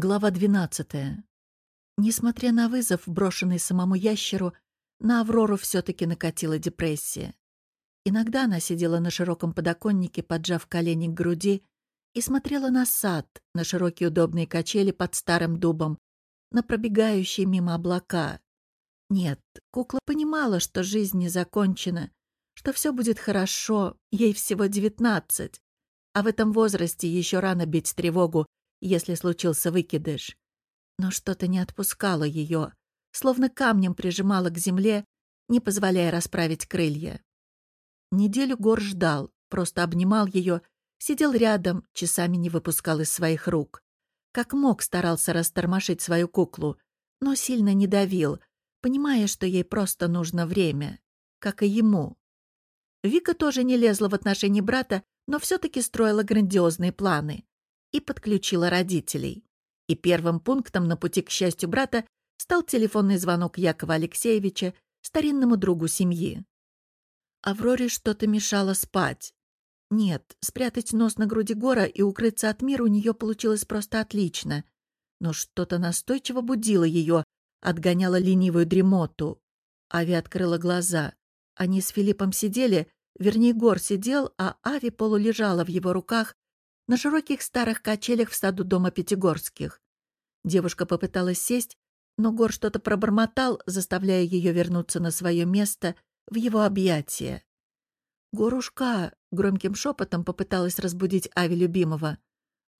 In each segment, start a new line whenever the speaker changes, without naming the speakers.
Глава 12. Несмотря на вызов, брошенный самому ящеру, на Аврору все-таки накатила депрессия. Иногда она сидела на широком подоконнике, поджав колени к груди, и смотрела на сад, на широкие удобные качели под старым дубом, на пробегающие мимо облака. Нет, кукла понимала, что жизнь не закончена, что все будет хорошо, ей всего девятнадцать, а в этом возрасте еще рано бить тревогу если случился выкидыш. Но что-то не отпускало ее, словно камнем прижимало к земле, не позволяя расправить крылья. Неделю Гор ждал, просто обнимал ее, сидел рядом, часами не выпускал из своих рук. Как мог, старался растормошить свою куклу, но сильно не давил, понимая, что ей просто нужно время, как и ему. Вика тоже не лезла в отношении брата, но все-таки строила грандиозные планы и подключила родителей. И первым пунктом на пути к счастью брата стал телефонный звонок Якова Алексеевича, старинному другу семьи. Авроре что-то мешало спать. Нет, спрятать нос на груди Гора и укрыться от мира у нее получилось просто отлично. Но что-то настойчиво будило ее, отгоняло ленивую дремоту. Ави открыла глаза. Они с Филиппом сидели, вернее, Гор сидел, а Ави полулежала в его руках, на широких старых качелях в саду дома Пятигорских. Девушка попыталась сесть, но Гор что-то пробормотал, заставляя ее вернуться на свое место в его объятия. «Горушка!» — громким шепотом попыталась разбудить Ави любимого.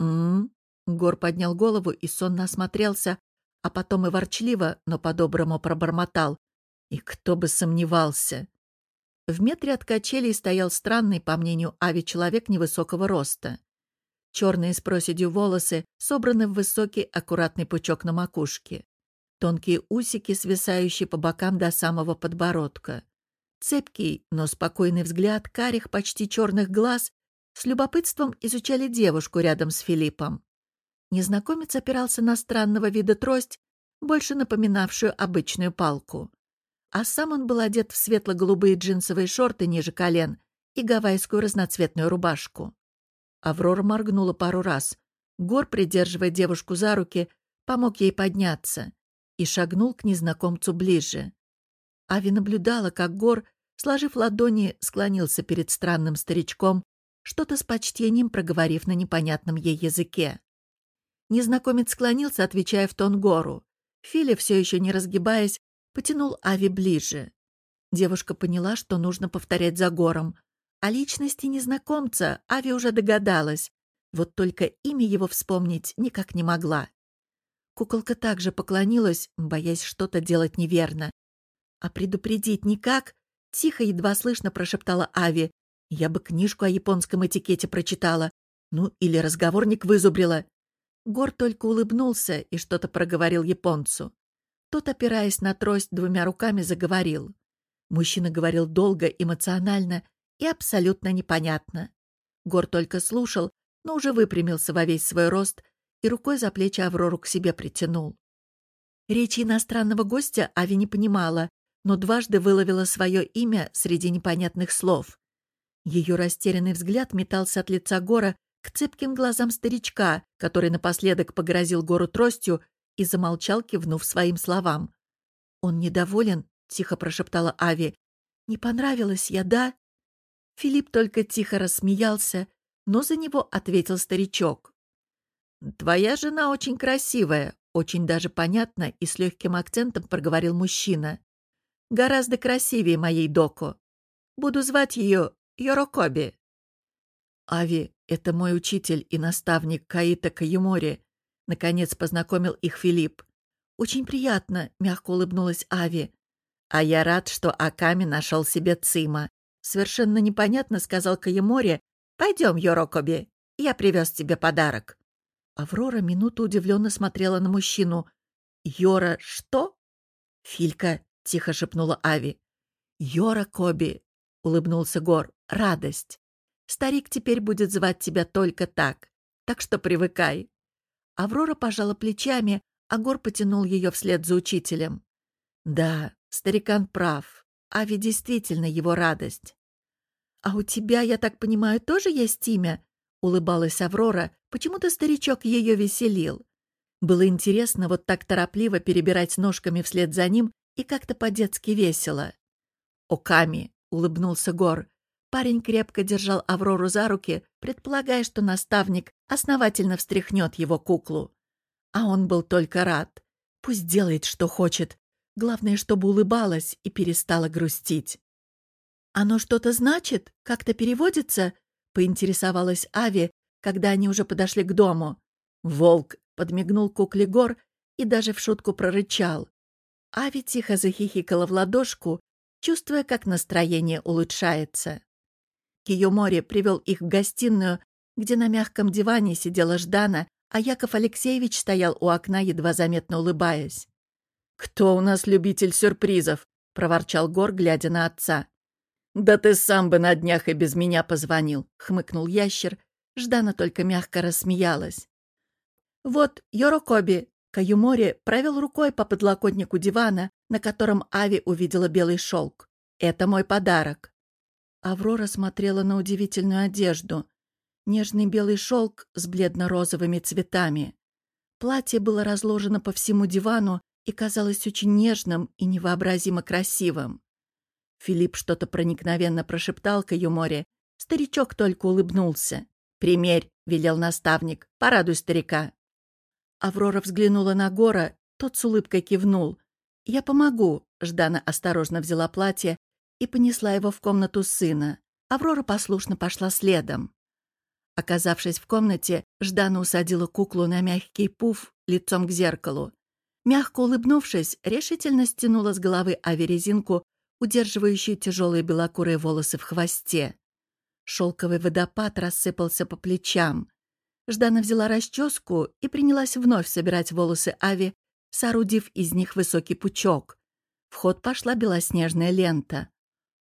«М-м-м!» Гор поднял голову и сонно осмотрелся, а потом и ворчливо, но по-доброму пробормотал. И кто бы сомневался! В метре от качелей стоял странный, по мнению Ави, человек невысокого роста. Черные с проседью волосы собраны в высокий аккуратный пучок на макушке. Тонкие усики, свисающие по бокам до самого подбородка. Цепкий, но спокойный взгляд карих почти черных глаз с любопытством изучали девушку рядом с Филиппом. Незнакомец опирался на странного вида трость, больше напоминавшую обычную палку. А сам он был одет в светло-голубые джинсовые шорты ниже колен и гавайскую разноцветную рубашку. Аврора моргнула пару раз. Гор, придерживая девушку за руки, помог ей подняться и шагнул к незнакомцу ближе. Ави наблюдала, как Гор, сложив ладони, склонился перед странным старичком, что-то с почтением проговорив на непонятном ей языке. Незнакомец склонился, отвечая в тон Гору. Филя, все еще не разгибаясь, потянул Ави ближе. Девушка поняла, что нужно повторять за Гором, о личности незнакомца Ави уже догадалась, вот только имя его вспомнить никак не могла. Куколка также поклонилась, боясь что-то делать неверно. «А предупредить никак?» — тихо, едва слышно прошептала Ави. «Я бы книжку о японском этикете прочитала. Ну, или разговорник вызубрила». Гор только улыбнулся и что-то проговорил японцу. Тот, опираясь на трость, двумя руками заговорил. Мужчина говорил долго, эмоционально, и абсолютно непонятно. Гор только слушал, но уже выпрямился во весь свой рост и рукой за плечи Аврору к себе притянул. Речи иностранного гостя Ави не понимала, но дважды выловила свое имя среди непонятных слов. Ее растерянный взгляд метался от лица Гора к цепким глазам старичка, который напоследок погрозил Гору тростью и замолчал, кивнув своим словам. «Он недоволен?» — тихо прошептала Ави. «Не понравилась я, да?» Филипп только тихо рассмеялся, но за него ответил старичок. «Твоя жена очень красивая», очень даже понятно и с легким акцентом проговорил мужчина. «Гораздо красивее моей Доко. Буду звать ее Йорокоби». «Ави, это мой учитель и наставник Каита Каемори», — наконец познакомил их Филипп. «Очень приятно», — мягко улыбнулась Ави. «А я рад, что Аками нашел себе Цима», Совершенно непонятно сказал Каемори. «Пойдем, Йорокоби, я привез тебе подарок». Аврора минуту удивленно смотрела на мужчину. «Йора что?» «Филька», — тихо шепнула Ави. «Йора Коби», — улыбнулся Гор, — «радость. Старик теперь будет звать тебя только так, так что привыкай». Аврора пожала плечами, а Гор потянул ее вслед за учителем. «Да, старикан прав. Ави действительно его радость. «А у тебя, я так понимаю, тоже есть имя?» — улыбалась Аврора. Почему-то старичок ее веселил. Было интересно вот так торопливо перебирать ножками вслед за ним и как-то по-детски весело. «Оками!» — улыбнулся Гор. Парень крепко держал Аврору за руки, предполагая, что наставник основательно встряхнет его куклу. А он был только рад. Пусть делает, что хочет. Главное, чтобы улыбалась и перестала грустить. «Оно что-то значит? Как-то переводится?» — поинтересовалась Ави, когда они уже подошли к дому. «Волк!» — подмигнул кукле Гор и даже в шутку прорычал. Ави тихо захихикала в ладошку, чувствуя, как настроение улучшается. Киюмори привел их в гостиную, где на мягком диване сидела Ждана, а Яков Алексеевич стоял у окна, едва заметно улыбаясь. «Кто у нас любитель сюрпризов?» — проворчал Гор, глядя на отца. «Да ты сам бы на днях и без меня позвонил», — хмыкнул ящер. Ждана только мягко рассмеялась. «Вот, Йорокоби!» Каюмори провел рукой по подлокотнику дивана, на котором Ави увидела белый шелк. «Это мой подарок». Аврора смотрела на удивительную одежду. Нежный белый шелк с бледно-розовыми цветами. Платье было разложено по всему дивану и казалось очень нежным и невообразимо красивым. Филипп что-то проникновенно прошептал к ее море. Старичок только улыбнулся. «Примерь», — велел наставник, — «порадуй старика». Аврора взглянула на Гора, тот с улыбкой кивнул. «Я помогу», — Ждана осторожно взяла платье и понесла его в комнату сына. Аврора послушно пошла следом. Оказавшись в комнате, Ждана усадила куклу на мягкий пуф лицом к зеркалу. Мягко улыбнувшись, решительно стянула с головы аверезинку, удерживающую тяжелые белокурые волосы в хвосте. Шелковый водопад рассыпался по плечам. Ждана взяла расческу и принялась вновь собирать волосы Ави, соорудив из них высокий пучок. В ход пошла белоснежная лента.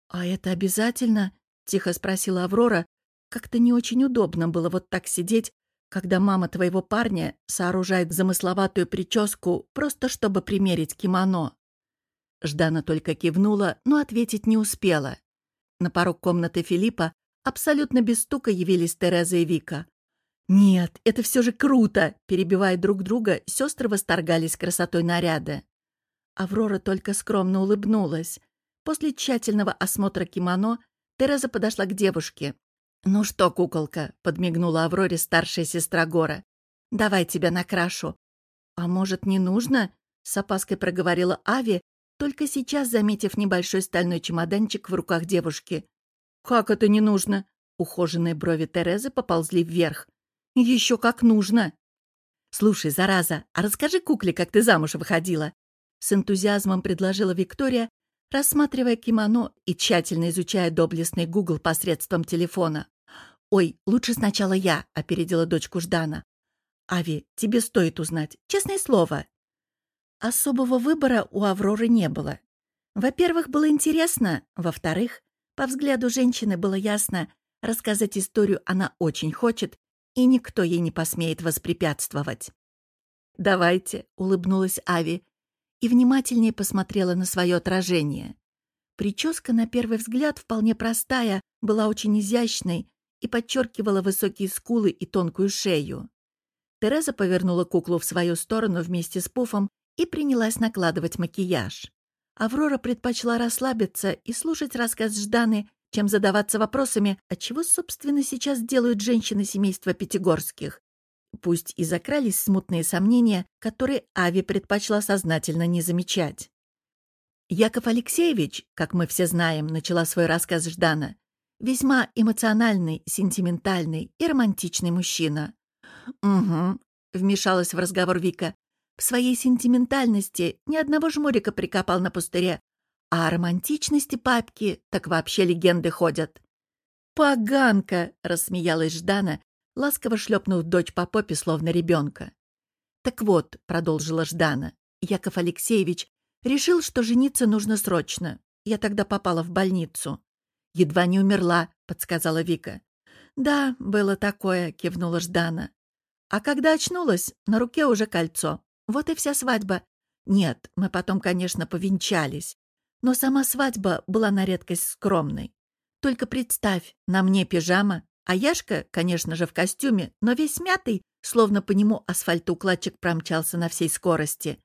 «А это обязательно?» — тихо спросила Аврора. «Как-то не очень удобно было вот так сидеть, когда мама твоего парня сооружает замысловатую прическу, просто чтобы примерить кимоно». Ждана только кивнула, но ответить не успела. На порог комнаты Филиппа абсолютно без стука явились Тереза и Вика. «Нет, это все же круто!» Перебивая друг друга, сестры восторгались красотой наряда. Аврора только скромно улыбнулась. После тщательного осмотра кимоно Тереза подошла к девушке. «Ну что, куколка?» — подмигнула Авроре старшая сестра Гора. «Давай тебя накрашу». «А может, не нужно?» — с опаской проговорила Ави, только сейчас заметив небольшой стальной чемоданчик в руках девушки. «Как это не нужно?» Ухоженные брови Терезы поползли вверх. «Еще как нужно!» «Слушай, зараза, а расскажи кукле, как ты замуж выходила!» С энтузиазмом предложила Виктория, рассматривая кимоно и тщательно изучая доблестный Гугл посредством телефона. «Ой, лучше сначала я», — опередила дочку Ждана. «Ави, тебе стоит узнать. Честное слово». Особого выбора у Авроры не было. Во-первых, было интересно. Во-вторых, по взгляду женщины было ясно, рассказать историю она очень хочет, и никто ей не посмеет воспрепятствовать. «Давайте», — улыбнулась Ави, и внимательнее посмотрела на свое отражение. Прическа, на первый взгляд, вполне простая, была очень изящной и подчеркивала высокие скулы и тонкую шею. Тереза повернула куклу в свою сторону вместе с пуфом и принялась накладывать макияж. Аврора предпочла расслабиться и слушать рассказ Жданы, чем задаваться вопросами, а чего, собственно, сейчас делают женщины семейства Пятигорских. Пусть и закрались смутные сомнения, которые Ави предпочла сознательно не замечать. Яков Алексеевич, как мы все знаем, начала свой рассказ Ждана, весьма эмоциональный, сентиментальный и романтичный мужчина. «Угу», — вмешалась в разговор Вика. В своей сентиментальности ни одного жмурика прикопал на пустыре, а о романтичности папки так вообще легенды ходят. «Поганка!» — рассмеялась Ждана, ласково шлепнув дочь по попе, словно ребенка. «Так вот», — продолжила Ждана, — «Яков Алексеевич решил, что жениться нужно срочно. Я тогда попала в больницу». «Едва не умерла», — подсказала Вика. «Да, было такое», — кивнула Ждана. А когда очнулась, на руке уже кольцо. Вот и вся свадьба. Нет, мы потом, конечно, повенчались. Но сама свадьба была на редкость скромной. Только представь, на мне пижама, А Яшка, конечно же, в костюме, но весь мятый, словно по нему асфальтоукладчик промчался на всей скорости.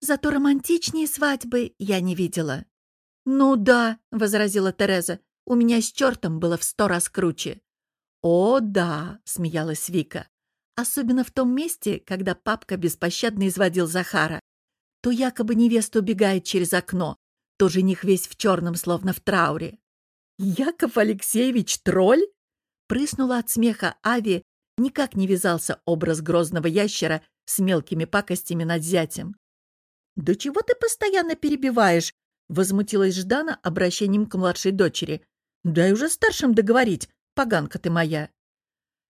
Зато романтичнее свадьбы я не видела. «Ну да», — возразила Тереза, — «у меня с чертом было в сто раз круче». «О, да», — смеялась Вика. Особенно в том месте, когда папка беспощадно изводил Захара. То якобы невеста убегает через окно, то жених весь в черном, словно в трауре. «Яков Алексеевич тролль?» Прыснула от смеха Ави, никак не вязался образ грозного ящера с мелкими пакостями над зятем. «Да чего ты постоянно перебиваешь?» — возмутилась Ждана обращением к младшей дочери. «Дай уже старшим договорить, поганка ты моя».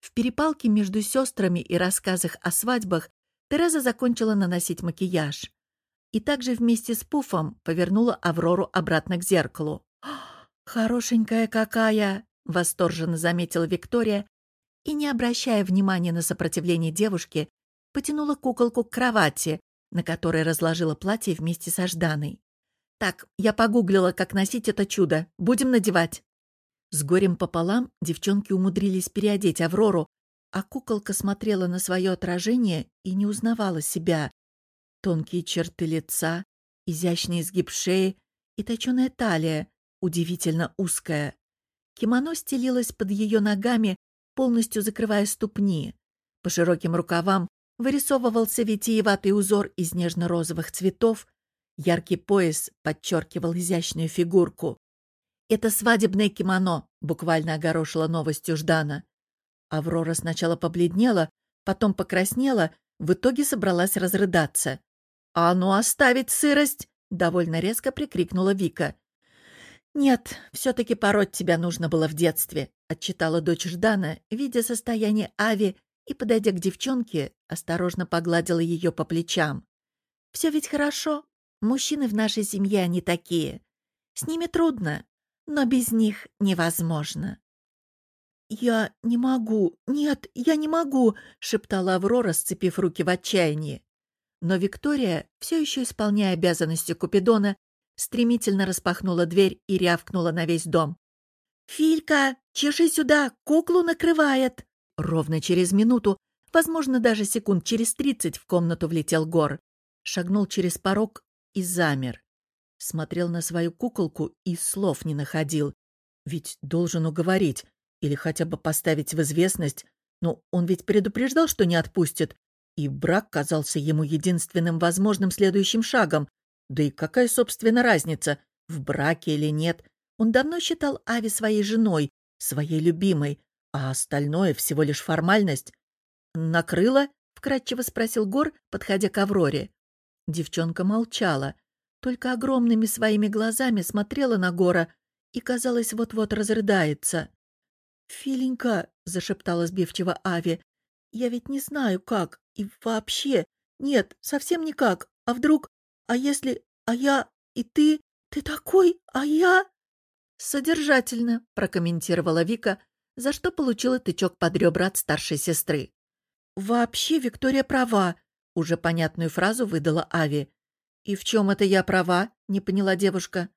В перепалке между сестрами и рассказах о свадьбах Тереза закончила наносить макияж. И также вместе с Пуфом повернула Аврору обратно к зеркалу. «Хорошенькая какая!» — восторженно заметила Виктория и, не обращая внимания на сопротивление девушки, потянула куколку к кровати, на которой разложила платье вместе со Жданой. «Так, я погуглила, как носить это чудо. Будем надевать». С горем пополам девчонки умудрились переодеть Аврору, а куколка смотрела на свое отражение и не узнавала себя. Тонкие черты лица, изящный изгиб шеи и точеная талия, удивительно узкая. Кимоно стелилось под ее ногами, полностью закрывая ступни. По широким рукавам вырисовывался витиеватый узор из нежно-розовых цветов, яркий пояс подчеркивал изящную фигурку. «Это свадебное кимоно», — буквально огорошила новостью Ждана. Аврора сначала побледнела, потом покраснела, в итоге собралась разрыдаться. «А ну оставить сырость!» — довольно резко прикрикнула Вика. «Нет, все-таки пороть тебя нужно было в детстве», — отчитала дочь Ждана, видя состояние Ави, и, подойдя к девчонке, осторожно погладила ее по плечам. «Все ведь хорошо. Мужчины в нашей семье они такие. С ними трудно, но без них невозможно. «Я не могу! Нет, я не могу!» — шептала Аврора, сцепив руки в отчаянии. Но Виктория, все еще исполняя обязанности Купидона, стремительно распахнула дверь и рявкнула на весь дом. «Филька, чеши сюда, куклу накрывает!» Ровно через минуту, возможно, даже секунд через тридцать в комнату влетел Гор. Шагнул через порог и замер. Смотрел на свою куколку и слов не находил. Ведь должен уговорить или хотя бы поставить в известность. Но он ведь предупреждал, что не отпустит. И брак казался ему единственным возможным следующим шагом. Да и какая, собственно, разница, в браке или нет. Он давно считал Ави своей женой, своей любимой, а остальное всего лишь формальность. «Накрыло?» — вкратчиво спросил Гор, подходя к Авроре. Девчонка молчала — только огромными своими глазами смотрела на Гора и, казалось, вот-вот разрыдается. «Филенька», — зашептала сбивчиво Ави, — «я ведь не знаю, как, и вообще, нет, совсем никак, а вдруг, а если, а я, и ты, ты такой, а я...» «Содержательно», — прокомментировала Вика, за что получила тычок под ребра от старшей сестры. «Вообще Виктория права», — уже понятную фразу выдала Ави. «И в чем это я права?» — не поняла девушка.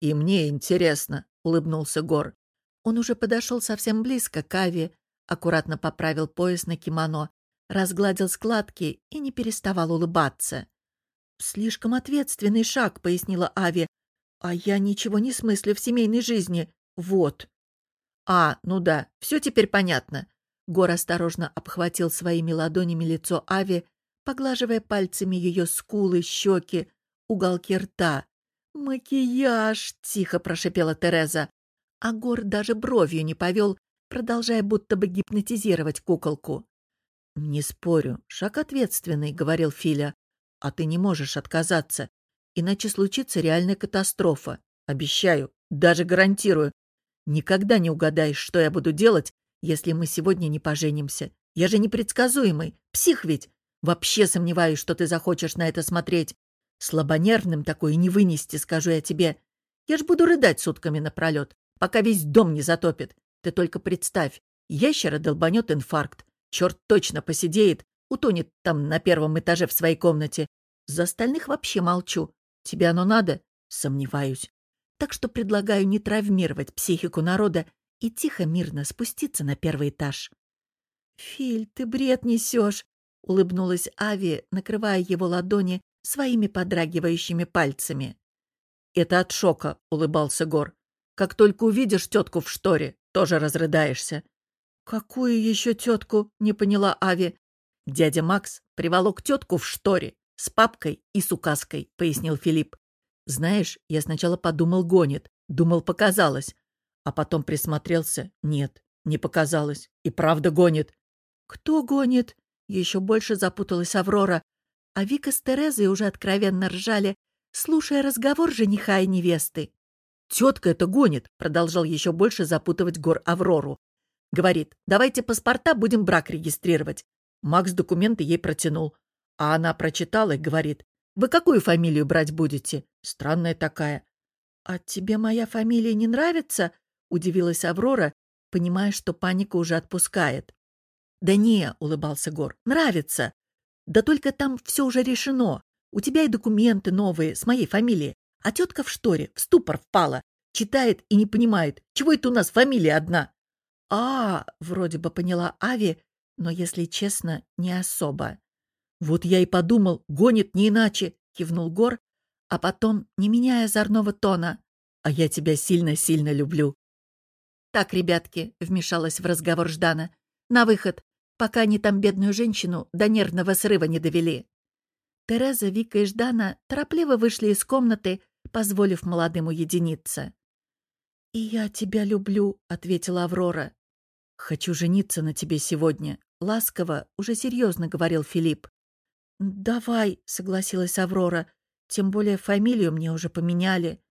«И мне интересно», — улыбнулся Гор. Он уже подошел совсем близко к Аве, аккуратно поправил пояс на кимоно, разгладил складки и не переставал улыбаться. «Слишком ответственный шаг», — пояснила Ави. «А я ничего не смыслю в семейной жизни. Вот». «А, ну да, все теперь понятно». Гор осторожно обхватил своими ладонями лицо Ави, поглаживая пальцами ее скулы, щеки, уголки рта. «Макияж!» — тихо прошипела Тереза. А Гор даже бровью не повел, продолжая будто бы гипнотизировать куколку. «Не спорю, шаг ответственный», — говорил Филя. «А ты не можешь отказаться, иначе случится реальная катастрофа. Обещаю, даже гарантирую. Никогда не угадаешь, что я буду делать, если мы сегодня не поженимся. Я же непредсказуемый, псих ведь. Вообще сомневаюсь, что ты захочешь на это смотреть. Слабонервным такое не вынести, скажу я тебе. Я ж буду рыдать сутками напролет, пока весь дом не затопит. Ты только представь, ящера долбанет инфаркт. Черт точно посидеет, утонет там на первом этаже в своей комнате. За остальных вообще молчу. Тебе оно надо? Сомневаюсь. Так что предлагаю не травмировать психику народа и тихо, мирно спуститься на первый этаж. «Филь, ты бред несешь!» — улыбнулась Ави, накрывая его ладони своими подрагивающими пальцами.
«Это от шока», — улыбался Гор. «Как только увидишь тетку в шторе, тоже разрыдаешься».
«Какую еще тетку?» — не поняла Ави.
«Дядя Макс приволок тетку в шторе с папкой и с указкой», — пояснил Филипп. «Знаешь, я сначала подумал, гонит. Думал, показалось. А потом присмотрелся. Нет, не показалось. И правда гонит.
«Кто гонит?» Еще больше запуталась Аврора. А Вика с Терезой уже откровенно ржали, слушая разговор жениха и невесты.
«Тетка это гонит», — продолжал еще больше запутывать Гор Аврору. Говорит, давайте паспорта, будем брак регистрировать. Макс документы ей протянул. А она прочитала и говорит, вы какую фамилию брать будете? Странная такая.
«А тебе моя фамилия не нравится?» — удивилась Аврора, понимая, что паника уже отпускает.
«Да не», — улыбался Гор, — «нравится. Да только там все уже решено. У тебя и документы новые с моей фамилией. А тетка в шторе в ступор впала. Читает и не понимает, чего это у нас фамилия одна.
А, вроде бы поняла Ави, но, если честно, не особо.
Вот я и подумал, гонит не иначе, кивнул Гор,
а потом, не меняя озорного тона,
а я тебя сильно-сильно люблю.
Так, ребятки, вмешалась в разговор Ждана, на выход, пока они там бедную женщину до нервного срыва не довели. Тереза, Вика и Ждана торопливо вышли из комнаты, позволив молодым уединиться. «И я тебя люблю», — ответила Аврора.
«Хочу жениться на тебе сегодня», — ласково, уже серьезно говорил Филипп.
«Давай», — согласилась Аврора, — «тем более фамилию мне уже поменяли».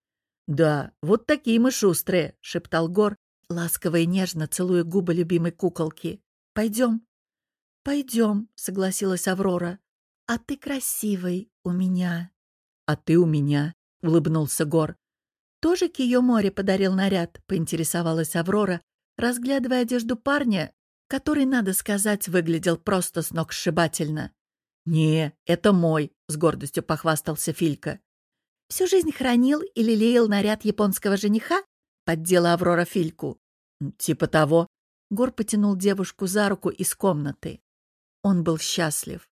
«Да, вот такие мы шустрые», — шептал Гор, ласково и нежно целуя губы любимой куколки.
«Пойдем». «Пойдем», — согласилась Аврора. «А ты красивый у меня».
«А ты у меня», — улыбнулся Гор.
«Тоже Киё-море подарил наряд?» — поинтересовалась Аврора, разглядывая одежду парня, который, надо сказать, выглядел просто с ног сшибательно.
«Не, это мой», — с гордостью похвастался Филька.
«Всю жизнь хранил и лелеял наряд японского жениха?» — поддела Аврора Фильку.
«Типа того».
Гор потянул девушку за руку из комнаты. Он был счастлив.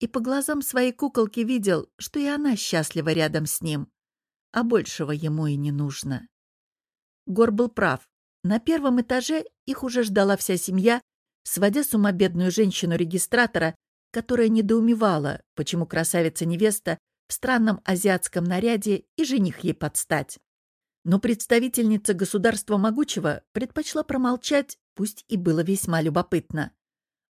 И по глазам своей куколки видел, что и она счастлива рядом с ним. А большего ему и не нужно. Гор был прав. На первом этаже их уже ждала вся семья, сводя с ума бедную женщину-регистратора, которая недоумевала, почему красавица-невеста в странном азиатском наряде и жених ей подстать. Но представительница государства могучего предпочла промолчать, пусть и было весьма любопытно.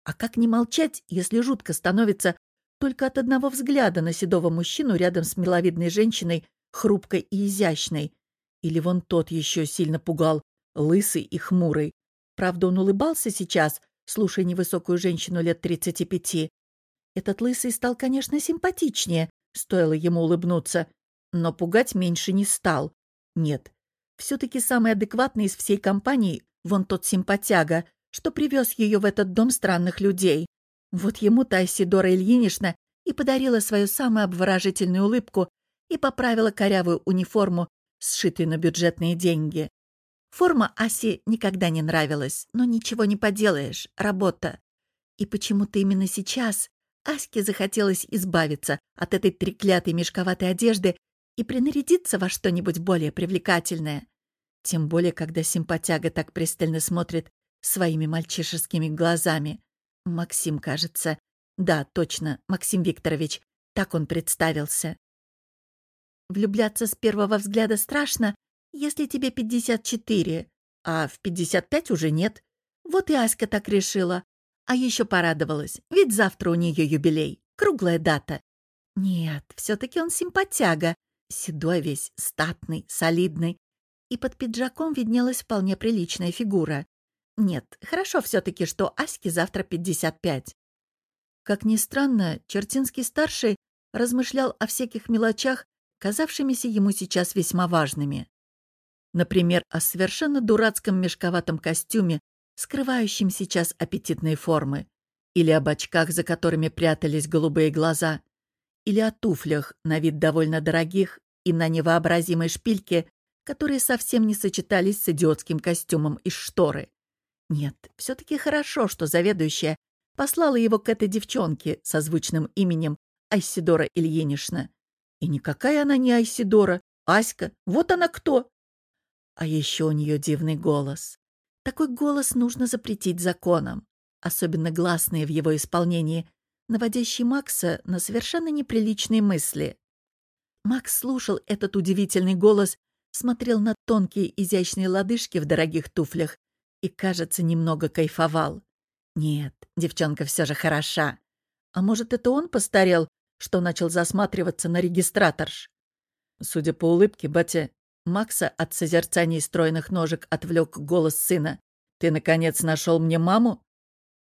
А как не молчать, если жутко становится только от одного взгляда на седого мужчину рядом с миловидной женщиной, хрупкой и изящной? Или вон тот еще сильно пугал, лысый и хмурый. Правда, он улыбался сейчас, слушая невысокую женщину лет тридцати пяти. Этот лысый стал, конечно, симпатичнее, стоило ему улыбнуться, но пугать меньше не стал. Нет, все-таки самый адекватный из всей компании вон тот симпатяга, что привез ее в этот дом странных людей. Вот ему-то Айсидора Ильинична и подарила свою самую обворожительную улыбку и поправила корявую униформу, сшитую на бюджетные деньги. Форма Аси никогда не нравилась, но ничего не поделаешь, работа. И почему-то именно сейчас Аське захотелось избавиться от этой треклятой мешковатой одежды и принарядиться во что-нибудь более привлекательное. Тем более, когда симпатяга так пристально смотрит своими мальчишескими глазами. Максим, кажется. Да, точно, Максим Викторович. Так он представился. Влюбляться с первого взгляда страшно, если тебе 54, а в 55 уже нет. Вот и Аська так решила. А еще порадовалась, ведь завтра у нее юбилей, круглая дата. Нет, все-таки он симпатяга, седой весь, статный, солидный. И под пиджаком виднелась вполне приличная фигура. Нет, хорошо все-таки, что Аське завтра 55. Как ни странно, Чертинский-старший размышлял о всяких мелочах, казавшимися ему сейчас весьма важными. Например, о совершенно дурацком мешковатом костюме, скрывающем сейчас аппетитные формы, или об очках, за которыми прятались голубые глаза, или о туфлях, на вид довольно дорогих, и на невообразимой шпильке, которые совсем не сочетались с идиотским костюмом из шторы. Нет, все-таки хорошо, что заведующая послала его к этой девчонке со звучным именем Айсидора Ильинична. И никакая она не Айсидора, Аська, вот она кто. А еще у нее дивный голос. Такой голос нужно запретить законом, особенно гласные в его исполнении, наводящий Макса на совершенно неприличные мысли. Макс слушал этот удивительный голос, смотрел на тонкие изящные лодыжки в дорогих туфлях и, кажется, немного кайфовал. Нет, девчонка все же хороша. А может, это он постарел, что начал засматриваться на регистраторш? Судя по улыбке, батя, Макса от созерцания стройных ножек отвлек голос сына. «Ты, наконец, нашел мне маму?»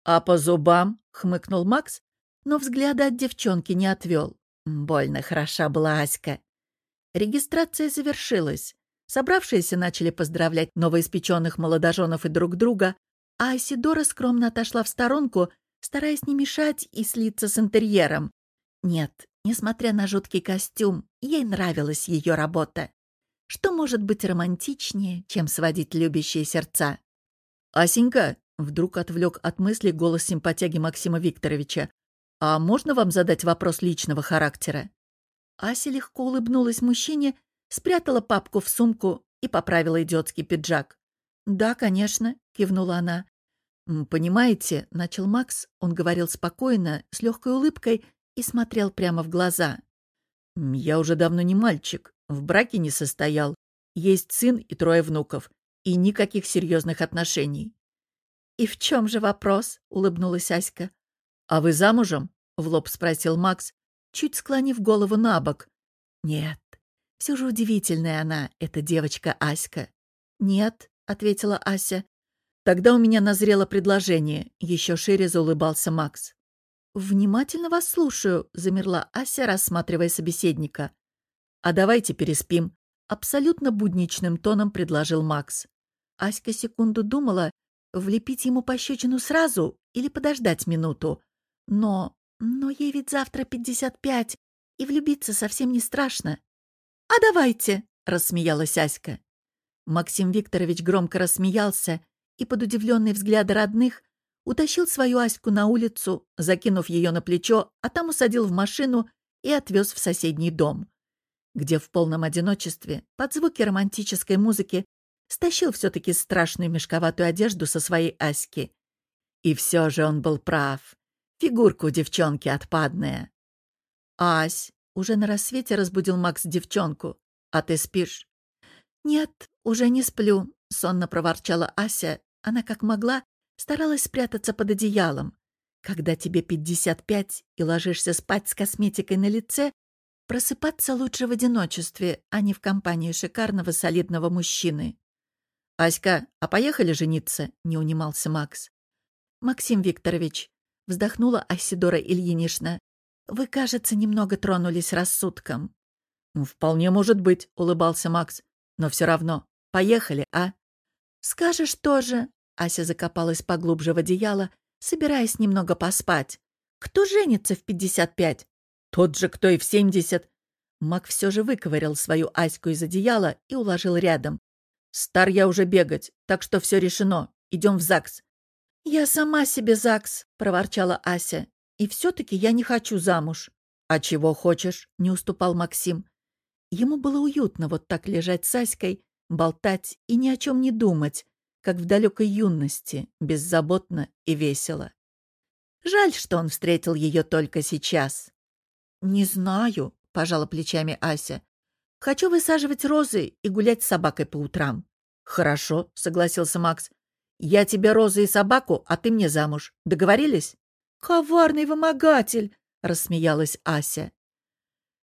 «А по зубам?» — хмыкнул Макс, но взгляда от девчонки не отвел. Больно хороша была Аська. Регистрация завершилась. Собравшиеся начали поздравлять новоиспеченных молодоженов и друг друга, а Асидора скромно отошла в сторонку, стараясь не мешать и слиться с интерьером. Нет, несмотря на жуткий костюм, ей нравилась ее работа. Что может быть романтичнее, чем сводить любящие сердца? «Асенька!» — вдруг отвлек от мысли голос симпатяги Максима Викторовича. «А можно вам задать вопрос личного характера?» Ася легко улыбнулась мужчине, спрятала папку в сумку и поправила идиотский пиджак. «Да, конечно», — кивнула она. «Понимаете», — начал Макс, он говорил спокойно, с легкой улыбкой и смотрел прямо в глаза. «Я уже давно не мальчик, в браке не состоял. Есть сын и трое внуков. И никаких серьезных отношений. «И в чем же вопрос?» — улыбнулась Аська. «А вы замужем?» — в лоб спросил Макс, чуть склонив голову на бок. «Нет, все же удивительная она, эта девочка Аська». «Нет», — ответила Ася. «Тогда у меня назрело предложение», — еще шире заулыбался Макс. «Внимательно вас слушаю», — замерла Ася, рассматривая собеседника. «А давайте переспим», — абсолютно будничным тоном предложил Макс. Аська секунду думала, влепить ему пощечину сразу или подождать минуту. Но... но ей ведь завтра пятьдесят пять, и влюбиться совсем не страшно. «А давайте!» — рассмеялась Аська. Максим Викторович громко рассмеялся и под удивленные взгляды родных утащил свою Аську на улицу, закинув ее на плечо, а там усадил в машину и отвез в соседний дом где в полном одиночестве, под звуки романтической музыки, стащил все-таки страшную мешковатую одежду со своей Аськи. И все же он был прав. Фигурка у девчонки отпадная. «Ась!» — уже на рассвете разбудил Макс девчонку. «А ты спишь?» «Нет, уже не сплю», — сонно проворчала Ася. Она, как могла, старалась спрятаться под одеялом. Когда тебе пятьдесят пять и ложишься спать с косметикой на лице, Просыпаться лучше в одиночестве, а не в компании шикарного солидного мужчины. «Аська, а поехали жениться?» — не унимался Макс. «Максим Викторович», — вздохнула Асидора Ильинична, «вы, кажется, немного тронулись рассудком». «Вполне может быть», — улыбался Макс. «Но все равно. Поехали, а?» «Скажешь тоже», — Ася закопалась поглубже в одеяло, собираясь немного поспать. «Кто женится в пятьдесят пять? Тот же, кто и в семьдесят. Мак все же выковырял свою Аську из одеяла и уложил рядом. Стар я уже бегать, так что все решено. Идем в ЗАГС. «Я сама себе ЗАГС», — проворчала Ася. «И все-таки я не хочу замуж». «А чего хочешь?» — не уступал Максим. Ему было уютно вот так лежать с Аськой, болтать и ни о чем не думать, как в далекой юности, беззаботно и весело. Жаль, что он встретил ее только сейчас. «Не знаю», — пожала плечами Ася. «Хочу высаживать розы и гулять с собакой по утрам». «Хорошо», — согласился Макс. «Я тебе розы и собаку, а ты мне замуж. Договорились?» «Коварный вымогатель!» — рассмеялась Ася.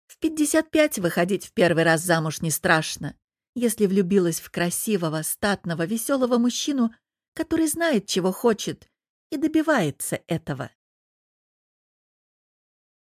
«В пятьдесят пять выходить в первый раз замуж не страшно, если влюбилась в красивого, статного, веселого мужчину, который знает, чего хочет, и добивается этого».